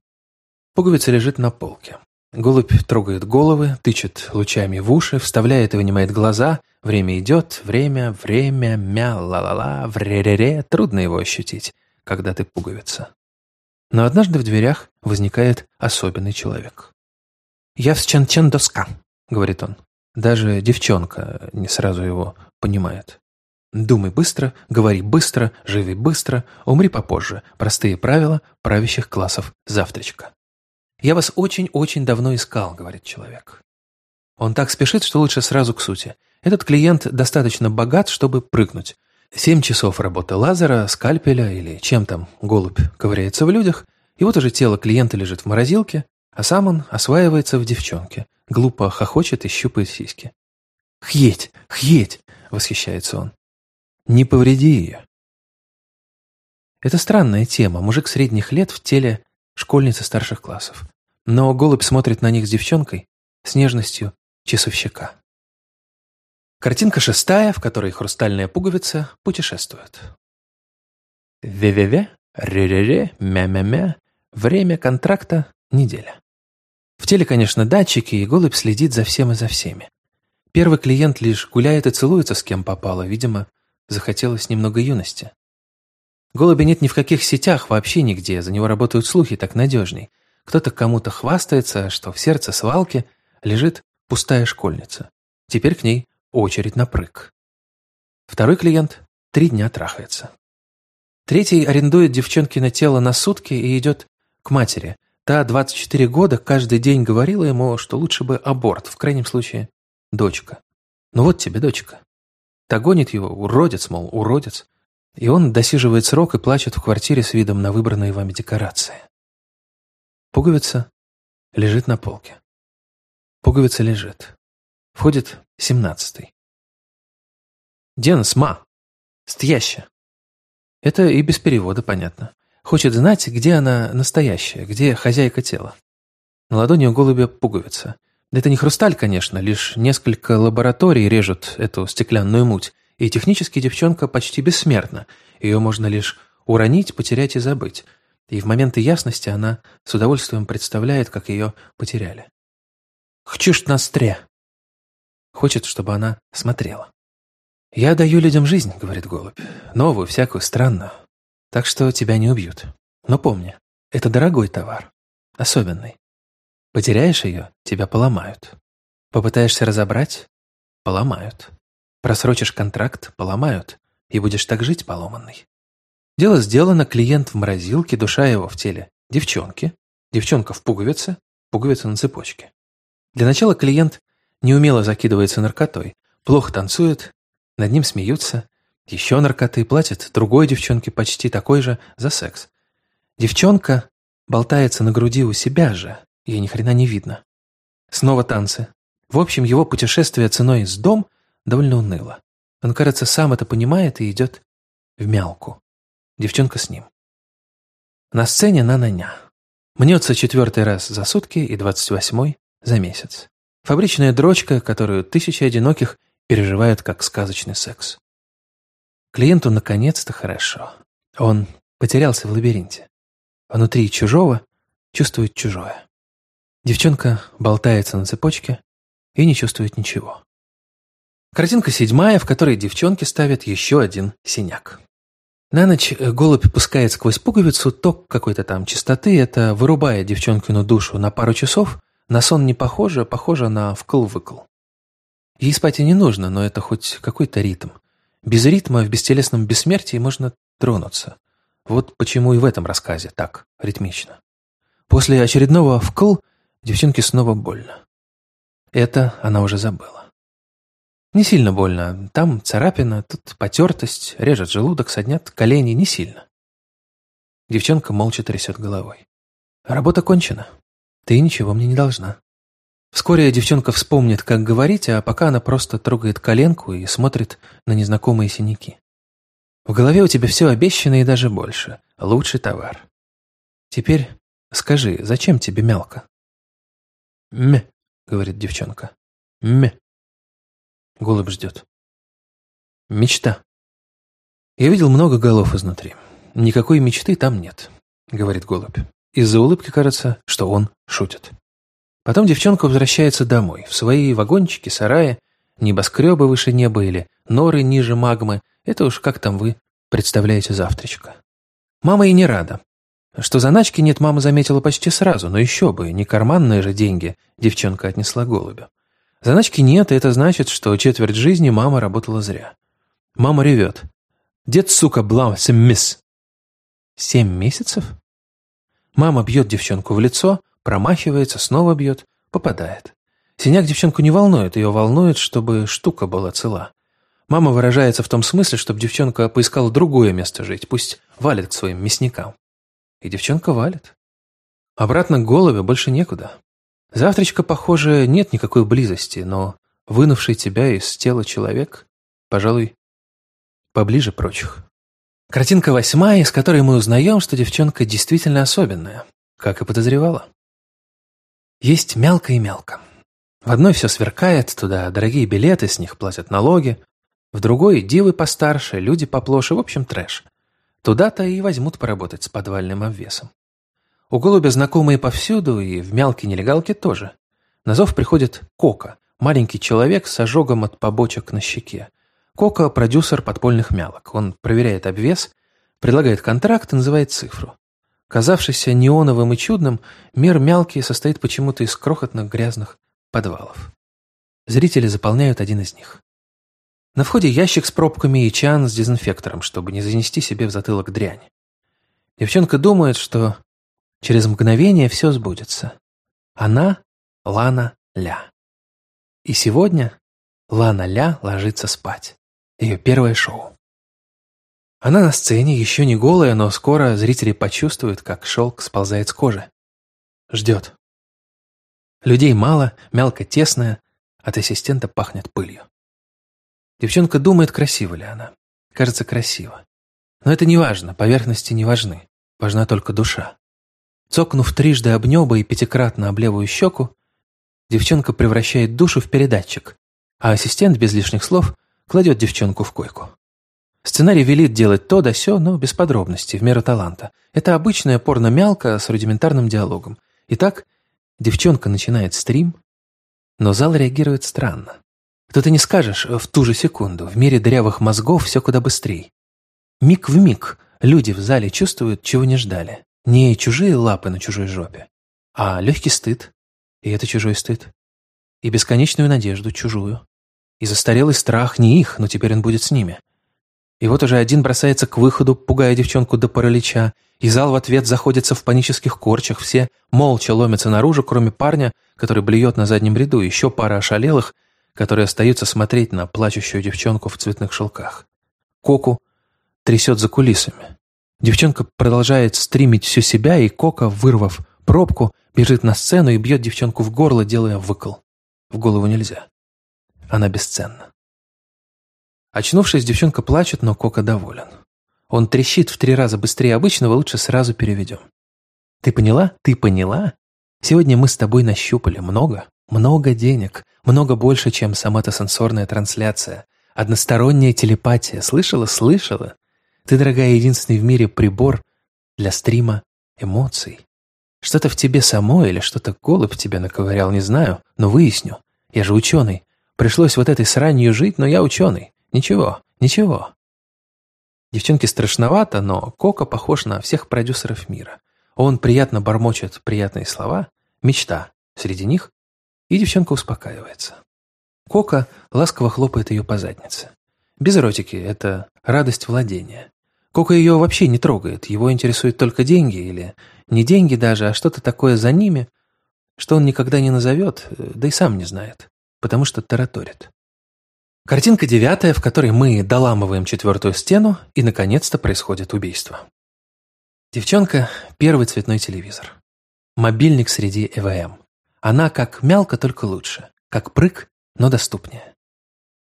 Speaker 1: Пуговица лежит на полке. Голубь трогает головы, тычет лучами в уши, вставляет и вынимает глаза. Время идет, время, время, мя-ла-ла-ла, вре-ре-ре. Трудно его ощутить, когда ты пуговица. Но однажды в дверях возникает особенный человек. «Я с чан-чан доска», — говорит он. Даже девчонка не сразу его понимает. Думай быстро, говори быстро, живи быстро, умри попозже. Простые правила правящих классов завтрачка. «Я вас очень-очень давно искал», — говорит человек. Он так спешит, что лучше сразу к сути. Этот клиент достаточно богат, чтобы прыгнуть. Семь часов работы лазера, скальпеля или чем там голубь ковыряется в людях, и вот уже тело клиента лежит в морозилке, а сам он осваивается в девчонке, глупо хохочет и щупает сиськи. «Хьеть! Хьеть!» — восхищается он. «Не повреди ее!» Это странная тема. Мужик средних лет в теле школьницы старших классов. Но голубь смотрит на них с девчонкой, с нежностью часовщика. Картинка шестая, в которой хрустальная пуговица путешествует. Ве-ве-ве, ре-ре-ре, мя-мя-мя. Время контракта – неделя. В теле, конечно, датчики, и голубь следит за всем и за всеми. Первый клиент лишь гуляет и целуется с кем попало, видимо, захотелось немного юности. Голуби нет ни в каких сетях, вообще нигде, за него работают слухи, так надежней. Кто-то кому-то хвастается, что в сердце свалки лежит пустая школьница. Теперь к ней очередь на прыг. Второй клиент три дня трахается. Третий арендует девчонкино тело на сутки и идет к матери. Та 24 года каждый день говорила ему, что лучше бы аборт, в крайнем случае, дочка. Ну вот тебе дочка. Та гонит его, уродец, мол, уродец. И он досиживает срок и плачет в квартире с видом на выбранные вами декорации. Пуговица лежит на полке. Пуговица лежит. Входит семнадцатый. Денс, ма! Стяща. Это и без перевода понятно. Хочет знать, где она настоящая, где хозяйка тела. На ладони у голубя пуговица. Это не хрусталь, конечно, лишь несколько лабораторий режут эту стеклянную муть, и технически девчонка почти бессмертна. Ее можно лишь уронить, потерять и забыть. И в моменты ясности она с удовольствием представляет, как ее потеряли. «Хчишь на стре!» Хочет, чтобы она смотрела. «Я даю людям жизнь», — говорит голубь. «Новую, всякую, странную. Так что тебя не убьют. Но помни, это дорогой товар. Особенный. Потеряешь ее — тебя поломают. Попытаешься разобрать — поломают. Просрочишь контракт — поломают. И будешь так жить поломанный. Дело сделано, клиент в морозилке, душа его в теле. Девчонки. Девчонка в пуговице, пуговица на цепочке. Для начала клиент неумело закидывается наркотой, плохо танцует, над ним смеются, еще наркоты платят другой девчонке почти такой же за секс. Девчонка болтается на груди у себя же, ей ни хрена не видно. Снова танцы. В общем, его путешествие ценой с дом довольно уныло. Он, кажется, сам это понимает и идет в мялку. Девчонка с ним. На сцене на-на-ня. Мнется четвертый раз за сутки и двадцать восьмой за месяц. Фабричная дрочка, которую тысячи одиноких переживают как сказочный секс. Клиенту наконец-то хорошо. Он потерялся в лабиринте. Внутри чужого чувствует чужое. Девчонка болтается на цепочке и не чувствует ничего. Картинка седьмая, в которой девчонки ставят еще один синяк. На ночь голубь пускает сквозь пуговицу ток какой-то там чистоты, это вырубает девчонкину душу на пару часов, на сон не похоже, похоже на вкл-выкл. Ей спать и не нужно, но это хоть какой-то ритм. Без ритма в бестелесном бессмертии можно тронуться. Вот почему и в этом рассказе так ритмично. После очередного вкл девчонке снова больно. Это она уже забыла. Не сильно больно. Там царапина, тут потертость, режет желудок, соднят колени. Не сильно. Девчонка молча трясет головой. Работа кончена. Ты ничего мне не должна. Вскоре девчонка вспомнит, как говорить, а пока она просто трогает коленку и смотрит на незнакомые синяки. В голове у тебя все обещано и даже больше. Лучший товар. Теперь скажи, зачем тебе мелко? «Ме», — говорит девчонка. «Ме». Голубь ждет. Мечта. Я видел много голов изнутри. Никакой мечты там нет, говорит голубь. Из-за улыбки кажется, что он шутит. Потом девчонка возвращается домой, в свои вагончики, сараи, небоскребы выше неба или норы ниже магмы. Это уж как там вы представляете завтрачка. Мама и не рада. Что заначки нет, мама заметила почти сразу, но еще бы, не карманные же деньги девчонка отнесла голубю. Заначки нет, и это значит, что четверть жизни мама работала зря. Мама ревет. «Дед, сука, блам, мисс!» «Семь месяцев?» Мама бьет девчонку в лицо, Промахивается, снова бьет, попадает. Синяк девчонку не волнует, ее волнует, чтобы штука была цела. Мама выражается в том смысле, чтобы девчонка поискала другое место жить, пусть валит к своим мясникам. И девчонка валит. Обратно к голове больше некуда. Завтрачка, похоже, нет никакой близости, но вынувший тебя из тела человек, пожалуй, поближе прочих. Картинка восьмая, из которой мы узнаем, что девчонка действительно особенная, как и подозревала. Есть мелко и мелко. В одной все сверкает, туда дорогие билеты, с них платят налоги. В другой дивы постарше, люди поплоше, в общем, трэш. Туда-то и возьмут поработать с подвальным обвесом. У голубя знакомые повсюду, и в мелкие нелегалки тоже. На зов приходит Кока, маленький человек с ожогом от побочек на щеке. Кока – продюсер подпольных мялок. Он проверяет обвес, предлагает контракт и называет цифру. Казавшийся неоновым и чудным, мир мелкий состоит почему-то из крохотных грязных подвалов. Зрители заполняют один из них. На входе ящик с пробками и чан с дезинфектором, чтобы не занести себе в затылок дрянь. Девчонка думает, что через мгновение все сбудется. Она — Лана Ля. И сегодня Лана Ля ложится спать. Ее первое шоу. Она на сцене, еще не голая, но скоро зрители почувствуют, как шелк сползает с кожи. Ждет. Людей мало, мелко тесная, от ассистента пахнет пылью. Девчонка думает, красива ли она. Кажется, красиво. Но это не важно, поверхности не важны. Важна только душа. Цокнув трижды об небо и пятикратно об левую щеку, девчонка превращает душу в передатчик, а ассистент без лишних слов кладет девчонку в койку. Сценарий велит делать то да сё, но без подробностей, в меру таланта. Это обычная порно-мялка с рудиментарным диалогом. Итак, девчонка начинает стрим, но зал реагирует странно. Кто-то не скажешь в ту же секунду, в мире дырявых мозгов все куда быстрее. Миг в миг люди в зале чувствуют, чего не ждали. Не чужие лапы на чужой жопе, а легкий стыд, и это чужой стыд, и бесконечную надежду чужую, и застарелый страх не их, но теперь он будет с ними. И вот уже один бросается к выходу, пугая девчонку до паралича, и зал в ответ заходится в панических корчах, все молча ломятся наружу, кроме парня, который блюет на заднем ряду, еще пара ошалелых, которые остаются смотреть на плачущую девчонку в цветных шелках. Коку трясет за кулисами. Девчонка продолжает стримить всю себя, и Кока, вырвав пробку, бежит на сцену и бьет девчонку в горло, делая выкол. В голову нельзя. Она бесценна. Очнувшись, девчонка плачет, но Кока доволен. Он трещит в три раза быстрее обычного, лучше сразу переведем. Ты поняла? Ты поняла? Сегодня мы с тобой нащупали много, много денег, много больше, чем сама-то сенсорная трансляция. Односторонняя телепатия. Слышала? Слышала? Ты, дорогая, единственный в мире прибор для стрима эмоций. Что-то в тебе само или что-то голубь тебя наковырял, не знаю, но выясню. Я же ученый. Пришлось вот этой сранью жить, но я ученый. Ничего, ничего. Девчонке страшновато, но Кока похож на всех продюсеров мира. Он приятно бормочет приятные слова, мечта среди них, и девчонка успокаивается. Кока ласково хлопает ее по заднице. Без эротики – это радость владения. Кока ее вообще не трогает, его интересуют только деньги, или не деньги даже, а что-то такое за ними, что он никогда не назовет, да и сам не знает, потому что тараторит. Картинка девятая, в которой мы доламываем четвертую стену, и, наконец-то, происходит убийство. Девчонка – первый цветной телевизор. Мобильник среди ЭВМ. Она как мялка, только лучше. Как прыг, но доступнее.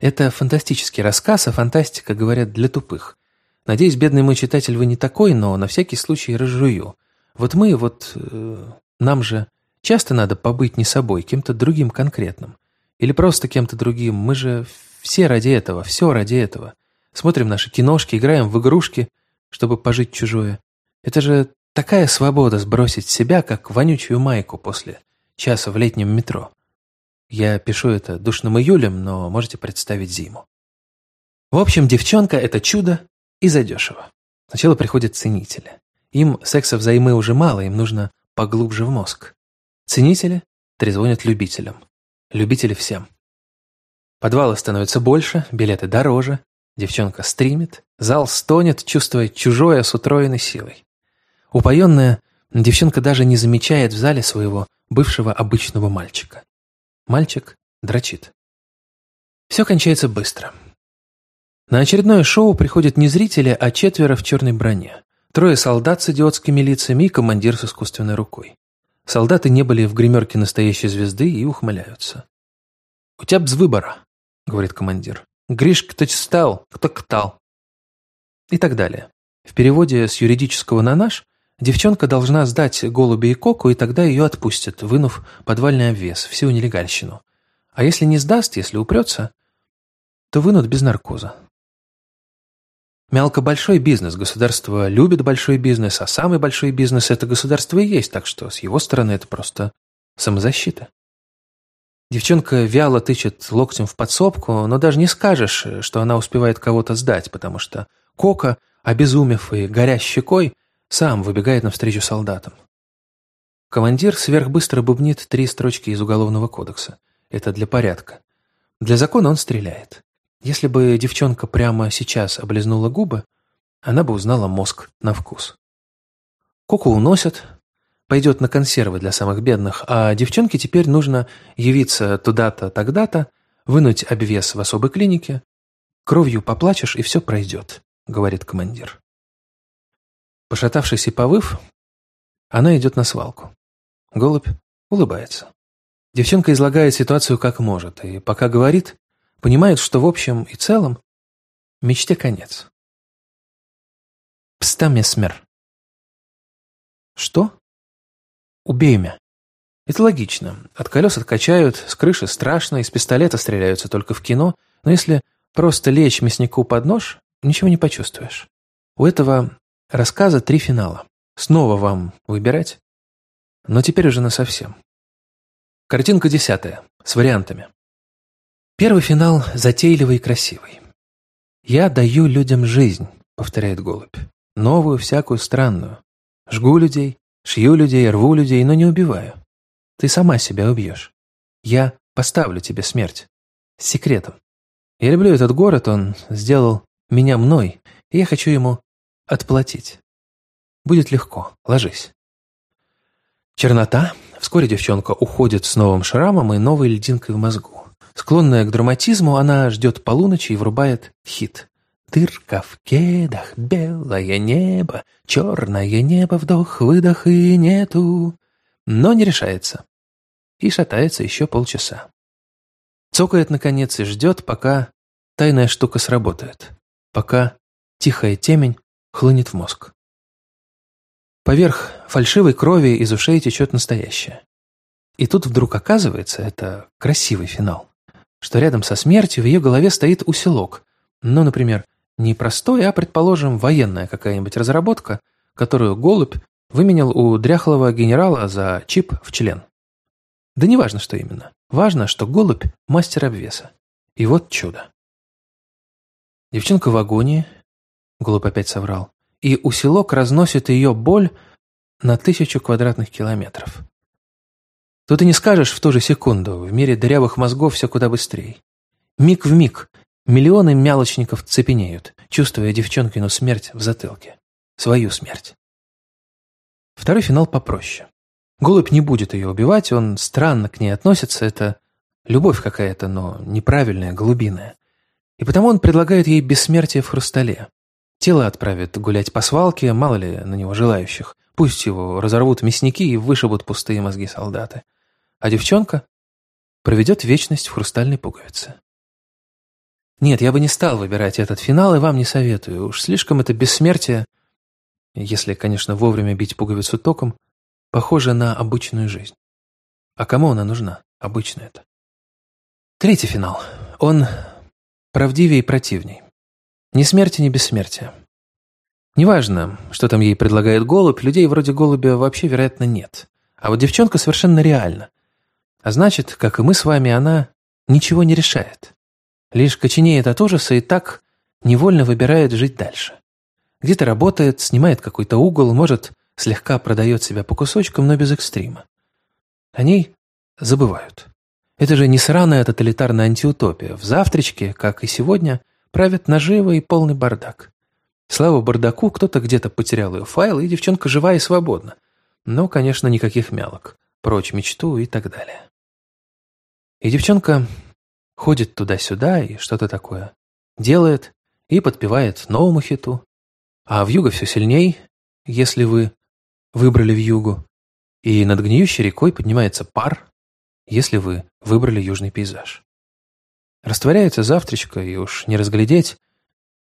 Speaker 1: Это фантастический рассказ, а фантастика, говорят, для тупых. Надеюсь, бедный мой читатель, вы не такой, но на всякий случай разжую. Вот мы, вот э, нам же часто надо побыть не собой, кем-то другим конкретным. Или просто кем-то другим. Мы же все ради этого, все ради этого. Смотрим наши киношки, играем в игрушки, чтобы пожить чужое. Это же такая свобода сбросить себя, как вонючую майку после часа в летнем метро. Я пишу это душным июлем, но можете представить зиму. В общем, девчонка – это чудо, и задешево. Сначала приходят ценители. Им секса взаймы уже мало, им нужно поглубже в мозг. Ценители трезвонят любителям. Любители всем. Подвалы становятся больше, билеты дороже, девчонка стримит, зал стонет, чувствуя чужое с утроенной силой. Упоенная, девчонка даже не замечает в зале своего бывшего обычного мальчика. Мальчик дрочит. Все кончается быстро. На очередное шоу приходят не зрители, а четверо в черной броне. Трое солдат с идиотскими лицами и командир с искусственной рукой. Солдаты не были в гримерке настоящей звезды и ухмыляются. «У тебя бз выбора», — говорит командир. «Гриш, кто стал, кто ктал». И так далее. В переводе с юридического на наш девчонка должна сдать голуби и коку, и тогда ее отпустят, вынув подвальный обвес, всю нелегальщину. А если не сдаст, если упрется, то вынут без наркоза. Мялко большой бизнес, государство любит большой бизнес, а самый большой бизнес – это государство и есть, так что с его стороны это просто самозащита. Девчонка вяло тычет локтем в подсобку, но даже не скажешь, что она успевает кого-то сдать, потому что Кока, обезумев и горя щекой, сам выбегает навстречу солдатам. Командир сверхбыстро бубнит три строчки из Уголовного кодекса. Это для порядка. Для закона он стреляет. Если бы девчонка прямо сейчас облизнула губы, она бы узнала мозг на вкус. Коку уносят, пойдет на консервы для самых бедных, а девчонке теперь нужно явиться туда-то, тогда-то, вынуть обвес в особой клинике, кровью поплачешь, и все пройдет. — говорит командир. Пошатавшись и повыв, она идет на свалку. Голубь улыбается. Девчонка излагает ситуацию как может, и пока говорит, понимает, что в общем и целом мечте конец. Пстамесмер. Что? Убей меня. Это логично. От колес откачают, с крыши страшно, из пистолета стреляются только в кино, но если просто лечь мяснику под нож, ничего не почувствуешь. У этого рассказа три финала. Снова вам выбирать? Но теперь уже насовсем. Картинка десятая, с вариантами. Первый финал затейливый и красивый. «Я даю людям жизнь», — повторяет голубь. «Новую, всякую, странную. Жгу людей, шью людей, рву людей, но не убиваю. Ты сама себя убьешь. Я поставлю тебе смерть. С секретом. Я люблю этот город, он сделал меня мной, и я хочу ему отплатить. Будет легко, ложись. Чернота. Вскоре девчонка уходит с новым шрамом и новой льдинкой в мозгу. Склонная к драматизму, она ждет полуночи и врубает хит. Дырка в кедах, белое небо, черное небо, вдох-выдох и нету. Но не решается. И шатается еще полчаса. Цокает, наконец, и ждет, пока тайная штука сработает. Пока тихая темень хлынет в мозг. Поверх фальшивой крови из ушей течет настоящее. И тут вдруг оказывается, это красивый финал, что рядом со смертью в ее голове стоит усилок. Ну, например, не простой, а, предположим, военная какая-нибудь разработка, которую голубь выменял у дряхлого генерала за чип в член. Да не важно, что именно. Важно, что голубь – мастер обвеса. И вот чудо. Девчонка в агонии, голубь опять соврал, и усилок разносит ее боль на тысячу квадратных километров. Тут и не скажешь в ту же секунду, в мире дырявых мозгов все куда быстрее. Миг в миг миллионы мялочников цепенеют, чувствуя девчонкину смерть в затылке. Свою смерть. Второй финал попроще. Голубь не будет ее убивать, он странно к ней относится, это любовь какая-то, но неправильная, голубиная. И потому он предлагает ей бессмертие в хрустале, Тело отправят гулять по свалке, мало ли на него желающих. Пусть его разорвут мясники и вышибут пустые мозги солдаты. А девчонка проведет вечность в хрустальной пуговице. Нет, я бы не стал выбирать этот финал и вам не советую. Уж слишком это бессмертие, если, конечно, вовремя бить пуговицу током, похоже на обычную жизнь. А кому она нужна, обычная это? Третий финал. Он правдивее и противней. Ни смерти, ни бессмертия. Неважно, что там ей предлагает голубь, людей вроде голубя вообще, вероятно, нет. А вот девчонка совершенно реальна. А значит, как и мы с вами, она ничего не решает. Лишь коченеет от ужаса и так невольно выбирает жить дальше. Где-то работает, снимает какой-то угол, может, слегка продает себя по кусочкам, но без экстрима. О ней забывают. Это же не сраная тоталитарная антиутопия. В завтрачке, как и сегодня – правят наживо и полный бардак. Слава бардаку, кто-то где-то потерял ее файл, и девчонка жива и свободна. Но, конечно, никаких мялок. Прочь мечту и так далее. И девчонка ходит туда-сюда и что-то такое делает и подпевает новому хиту. А в юго все сильней, если вы выбрали в югу. И над гниющей рекой поднимается пар, если вы выбрали южный пейзаж. Растворяется завтрачка, и уж не разглядеть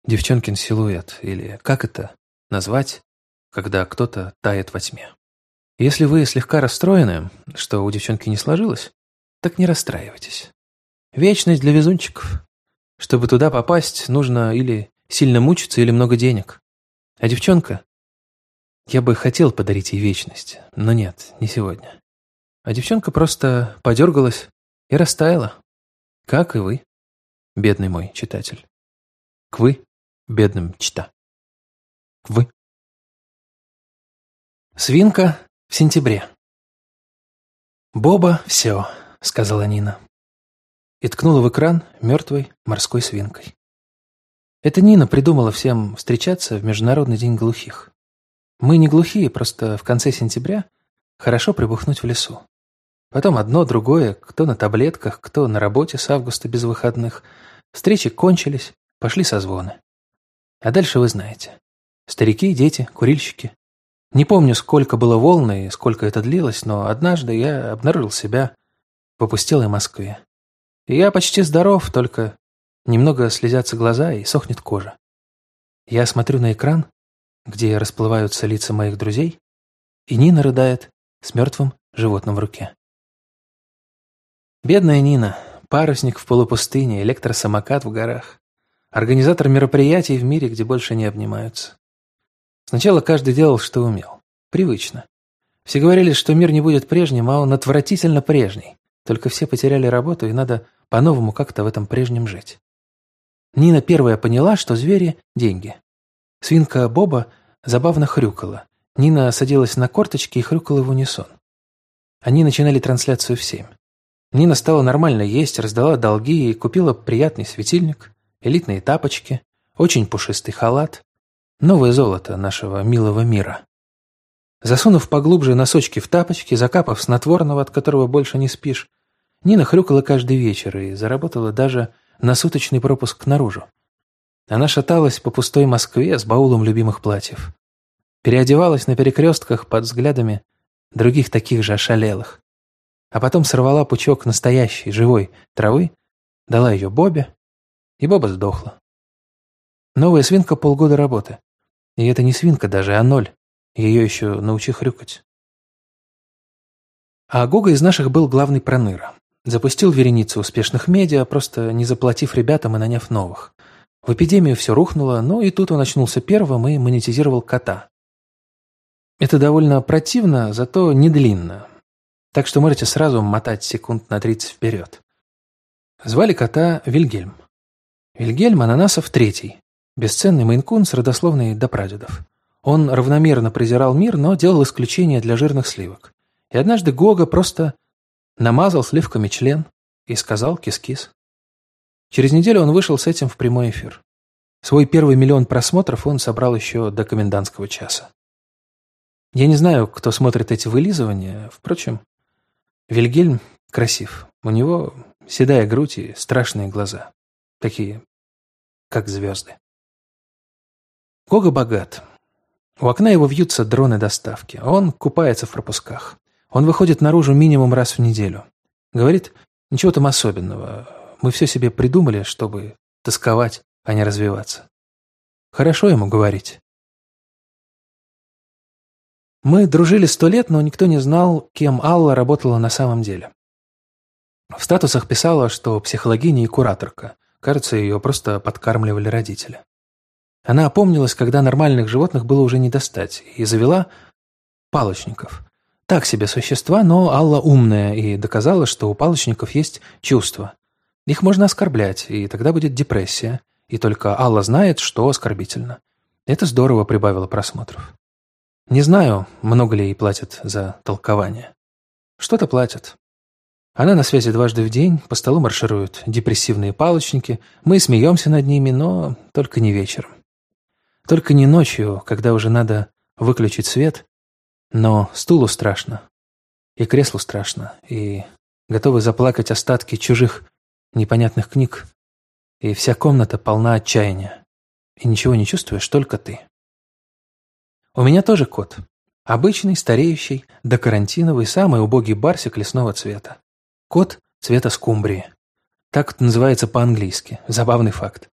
Speaker 1: девчонкин силуэт, или как это назвать, когда кто-то тает во тьме. Если вы слегка расстроены, что у девчонки не сложилось, так не расстраивайтесь. Вечность для везунчиков. Чтобы туда попасть, нужно или сильно мучиться, или много денег. А девчонка... Я бы хотел подарить ей вечность, но нет, не сегодня. А девчонка просто подергалась и растаяла, как и вы бедный мой читатель. К вы, бедным чита. К вы. Свинка в сентябре. «Боба, все», — сказала Нина. И ткнула в экран мертвой морской свинкой. Это Нина придумала всем встречаться в Международный день глухих. Мы не глухие, просто в конце сентября хорошо прибухнуть в лесу. Потом одно, другое, кто на таблетках, кто на работе с августа без выходных. Встречи кончились, пошли созвоны. А дальше вы знаете. Старики, дети, курильщики. Не помню, сколько было волн и сколько это длилось, но однажды я обнаружил себя в опустелой Москве. Я почти здоров, только немного слезятся глаза и сохнет кожа. Я смотрю на экран, где расплываются лица моих друзей, и Нина рыдает с мертвым животным в руке. Бедная Нина, парусник в полупустыне, электросамокат в горах, организатор мероприятий в мире, где больше не обнимаются. Сначала каждый делал, что умел. Привычно. Все говорили, что мир не будет прежним, а он отвратительно прежний. Только все потеряли работу, и надо по-новому как-то в этом прежнем жить. Нина первая поняла, что звери – деньги. Свинка Боба забавно хрюкала. Нина садилась на корточки и хрюкала в унисон. Они начинали трансляцию в семь. Нина стала нормально есть, раздала долги и купила приятный светильник, элитные тапочки, очень пушистый халат, новое золото нашего милого мира. Засунув поглубже носочки в тапочки, закапав снотворного, от которого больше не спишь, Нина хрюкала каждый вечер и заработала даже на суточный пропуск наружу. Она шаталась по пустой Москве с баулом любимых платьев. Переодевалась на перекрестках под взглядами других таких же ошалелых. А потом сорвала пучок настоящей, живой травы, дала ее Бобе, и Боба сдохла. Новая свинка полгода работы. И это не свинка даже, а ноль. Ее еще научи хрюкать. А Гога из наших был главный проныра. Запустил вереницу успешных медиа, просто не заплатив ребятам и наняв новых. В эпидемию все рухнуло, но и тут он очнулся первым и монетизировал кота. Это довольно противно, зато не длинно. Так что можете сразу мотать секунд на 30 вперед. Звали кота Вильгельм. Вильгельм Ананасов третий. Бесценный мейнкун с родословной до прадедов. Он равномерно презирал мир, но делал исключение для жирных сливок. И однажды Гога просто намазал сливками член и сказал кис-кис. Через неделю он вышел с этим в прямой эфир. Свой первый миллион просмотров он собрал еще до комендантского часа. Я не знаю, кто смотрит эти вылизывания, впрочем, Вильгельм красив. У него седая грудь и страшные глаза. Такие, как звезды. Гога богат. У окна его вьются дроны доставки. Он купается в пропусках. Он выходит наружу минимум раз в неделю. Говорит, ничего там особенного. Мы все себе придумали, чтобы тосковать, а не развиваться. Хорошо ему говорить. Мы дружили сто лет, но никто не знал, кем Алла работала на самом деле. В статусах писала, что психологиня и кураторка. Кажется, ее просто подкармливали родители. Она опомнилась, когда нормальных животных было уже не достать, и завела палочников. Так себе существа, но Алла умная и доказала, что у палочников есть чувства. Их можно оскорблять, и тогда будет депрессия. И только Алла знает, что оскорбительно. Это здорово прибавило просмотров. Не знаю, много ли ей платят за толкование. Что-то платят. Она на связи дважды в день, по столу маршируют депрессивные палочники, мы смеемся над ними, но только не вечером. Только не ночью, когда уже надо выключить свет но стулу страшно, и креслу страшно, и готовы заплакать остатки чужих непонятных книг, и вся комната полна отчаяния, и ничего не чувствуешь, только ты. У меня тоже кот. Обычный, стареющий, до карантиновый, самый убогий барсик лесного цвета. Кот цвета скумбрии. Так это называется по-английски. Забавный факт.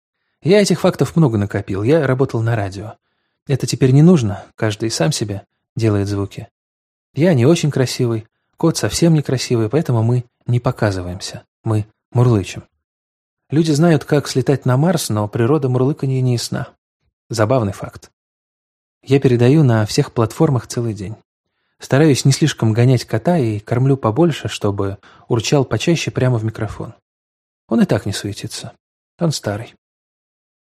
Speaker 1: Я этих фактов много накопил. Я работал на радио. Это теперь не нужно. Каждый сам себе делает звуки. Я не очень красивый, кот совсем некрасивый, поэтому мы не показываемся. Мы мурлычем. Люди знают, как слетать на Марс, но природа мурлыканья не ясна. Забавный факт. Я передаю на всех платформах целый день. Стараюсь не слишком гонять кота и кормлю побольше, чтобы урчал почаще прямо в микрофон. Он и так не суетится. Он старый.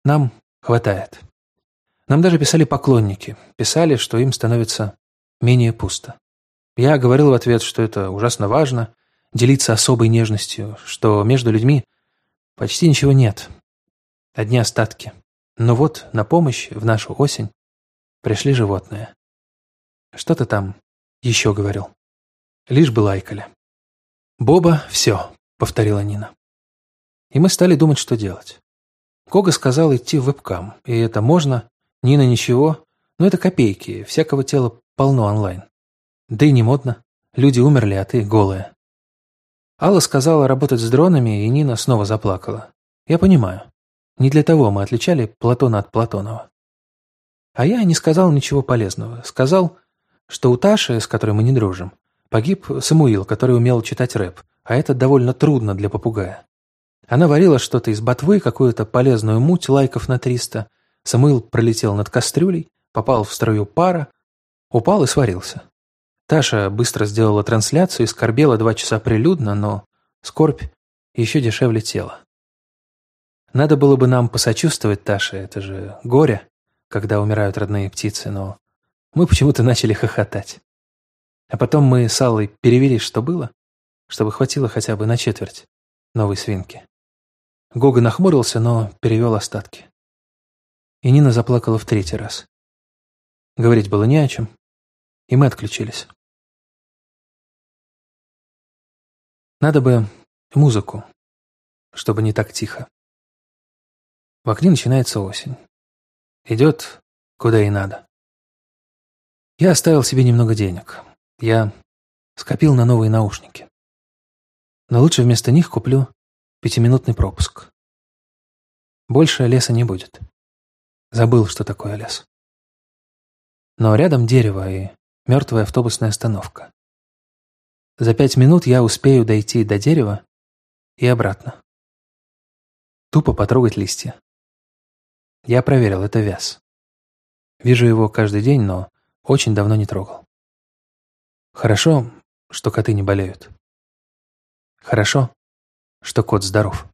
Speaker 1: Нам хватает. Нам даже писали поклонники. Писали, что им становится менее пусто. Я говорил в ответ, что это ужасно важно, делиться особой нежностью, что между людьми почти ничего нет. Одни остатки. Но вот на помощь в нашу осень пришли животные. Что ты там еще говорил? Лишь бы лайкали. «Боба, все», — повторила Нина. И мы стали думать, что делать. Кога сказал идти в вебкам, и это можно, Нина ничего, но это копейки, всякого тела полно онлайн. Да и не модно, люди умерли, а ты голая. Алла сказала работать с дронами, и Нина снова заплакала. Я понимаю. Не для того мы отличали Платона от Платонова. А я не сказал ничего полезного. Сказал, что у Таши, с которой мы не дружим, погиб Самуил, который умел читать рэп, а это довольно трудно для попугая. Она варила что-то из ботвы, какую-то полезную муть лайков на 300. Самуил пролетел над кастрюлей, попал в струю пара, упал и сварился. Таша быстро сделала трансляцию и скорбела два часа прилюдно, но скорбь еще дешевле тела. Надо было бы нам посочувствовать Таше, это же горе, когда умирают родные птицы, но мы почему-то начали хохотать. А потом мы с Аллой перевели, что было, чтобы хватило хотя бы на четверть новой свинки. Гога нахмурился, но перевел остатки. И Нина заплакала в третий раз. Говорить было не о чем, и мы отключились. Надо бы музыку, чтобы не так тихо. В окне начинается осень. Идет куда и надо. Я оставил себе немного денег. Я скопил на новые наушники. Но лучше вместо них куплю пятиминутный пропуск. Больше леса не будет. Забыл, что такое лес. Но рядом дерево и мертвая автобусная остановка. За пять минут я успею дойти до дерева и обратно. Тупо потрогать листья. Я проверил, это вяз. Вижу его каждый день, но очень давно не трогал. Хорошо, что коты не болеют. Хорошо, что кот здоров.